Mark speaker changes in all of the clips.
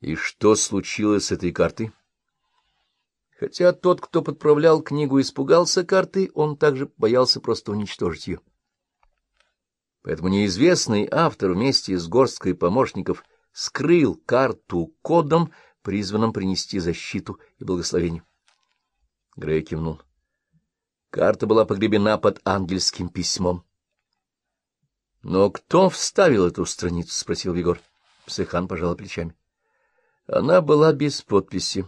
Speaker 1: И что случилось с этой картой? Хотя тот, кто подправлял книгу, испугался карты, он также боялся просто уничтожить ее. Поэтому неизвестный автор вместе с горсткой помощников скрыл карту кодом, призванным принести защиту и благословение. Грей кивнул. Карта была погребена под ангельским письмом. — Но кто вставил эту страницу? — спросил Егор. Психан пожал плечами. Она была без подписи.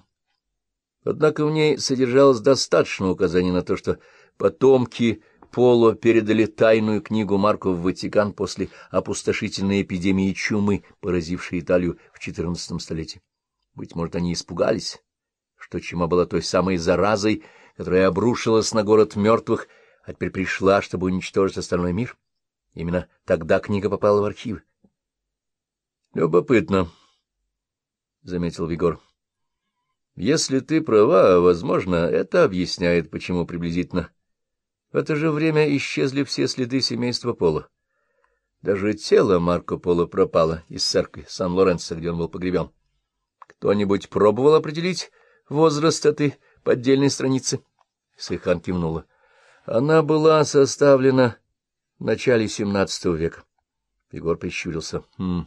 Speaker 1: Однако в ней содержалось достаточно указаний на то, что потомки Поло передали тайную книгу Марку в Ватикан после опустошительной эпидемии чумы, поразившей Италию в XIV столетии. Быть может, они испугались, что чума была той самой заразой, которая обрушилась на город мертвых, а теперь пришла, чтобы уничтожить остальной мир. Именно тогда книга попала в архив. Любопытно, — заметил Вигор. Если ты права, возможно, это объясняет, почему приблизительно. В это же время исчезли все следы семейства Пола. Даже тело Марко Поло пропало из церкви Сан-Лоренцо, где он был погребен. Кто-нибудь пробовал определить возраст этой поддельной страницы? Сейхан кивнула. Она была составлена в начале XVII века. Вигор прищурился. Хм,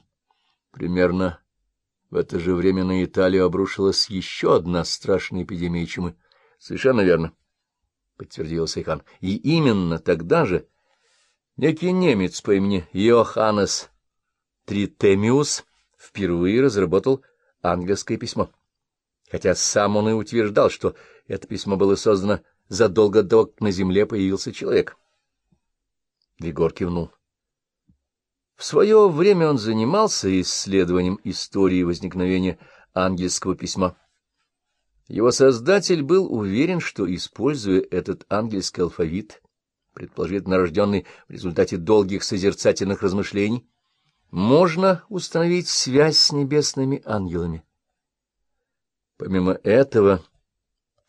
Speaker 1: примерно в это же время на Италию обрушилась еще одна страшная эпидемия чумы. — Совершенно верно, — подтвердила Сейхан. — И именно тогда же некий немец по имени Йоханнес Тритемиус впервые разработал ангельское письмо. Хотя сам он и утверждал, что это письмо было создано задолго до того, как на земле появился человек. Егор кивнул. В свое время он занимался исследованием истории возникновения ангельского письма. Его создатель был уверен, что, используя этот ангельский алфавит, предположительно рожденный в результате долгих созерцательных размышлений, можно установить связь с небесными ангелами. Помимо этого,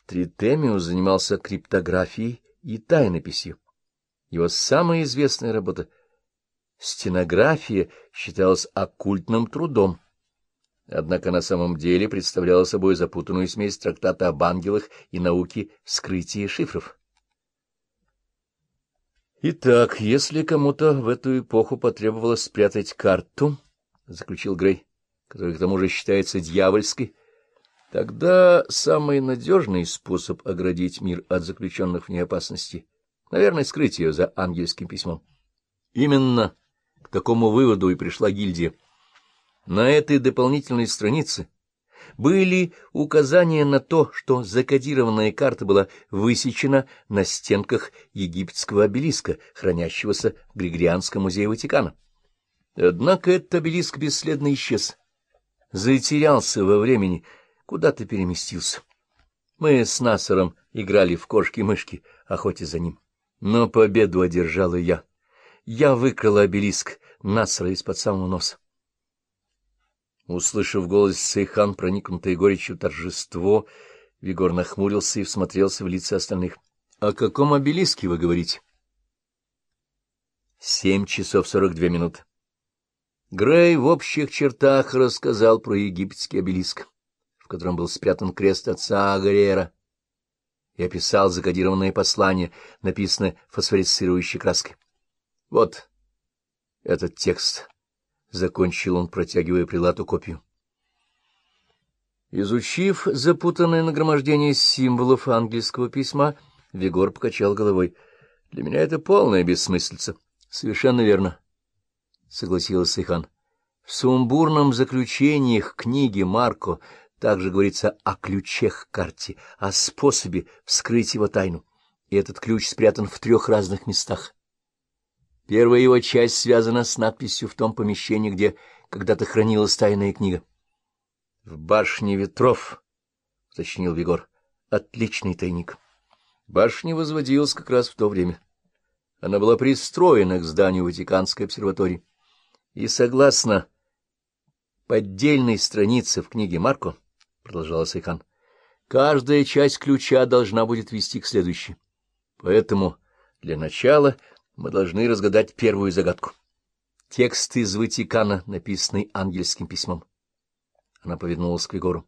Speaker 1: Тритемиус занимался криптографией и тайнописью. Его самая известная работа — стенография считалась оккультным трудом. Однако на самом деле представляла собой запутанную смесь трактата об ангелах и науки вскрытия шифров. «Итак, если кому-то в эту эпоху потребовалось спрятать карту, — заключил Грей, — которая к тому же считается дьявольской, тогда самый надежный способ оградить мир от заключенных в ней опасности — наверное, скрыть ее за ангельским письмом. Именно к такому выводу и пришла гильдия. На этой дополнительной странице были указания на то, что закодированная карта была высечена на стенках египетского обелиска, хранящегося в Григорианском музее Ватикана. Однако этот обелиск бесследно исчез, затерялся во времени, куда-то переместился. Мы с Насаром играли в кошки-мышки, охотясь за ним. Но победу одержала я. Я выкрала обелиск Насра из-под самого носа. Услышав голос Сейхан, проникнутое горечью торжество, Вигор нахмурился и всмотрелся в лица остальных. — О каком обелиске вы говорите? Семь часов сорок две минуты. Грей в общих чертах рассказал про египетский обелиск, в котором был спрятан крест отца Агарера, и описал закодированное послание, написанное фосфорицирующей краской. Вот этот текст. Закончил он, протягивая прилату копию. Изучив запутанное нагромождение символов ангельского письма, Вигор покачал головой. — Для меня это полная бессмыслица. — Совершенно верно, — согласился Ихан. В сумбурном заключении книги Марко также говорится о ключе к карте, о способе вскрыть его тайну. И этот ключ спрятан в трех разных местах. Первая его часть связана с надписью в том помещении, где когда-то хранилась тайная книга. — В башне ветров, — уточнил Вигор, — отличный тайник. Башня возводилась как раз в то время. Она была пристроена к зданию Ватиканской обсерватории. И согласно поддельной странице в книге Марко, — продолжала Сейхан, — каждая часть ключа должна будет вести к следующей. Поэтому для начала мы должны разгадать первую загадку. Текст из Ватикана, написанный ангельским письмом. Она повернулась к Егору.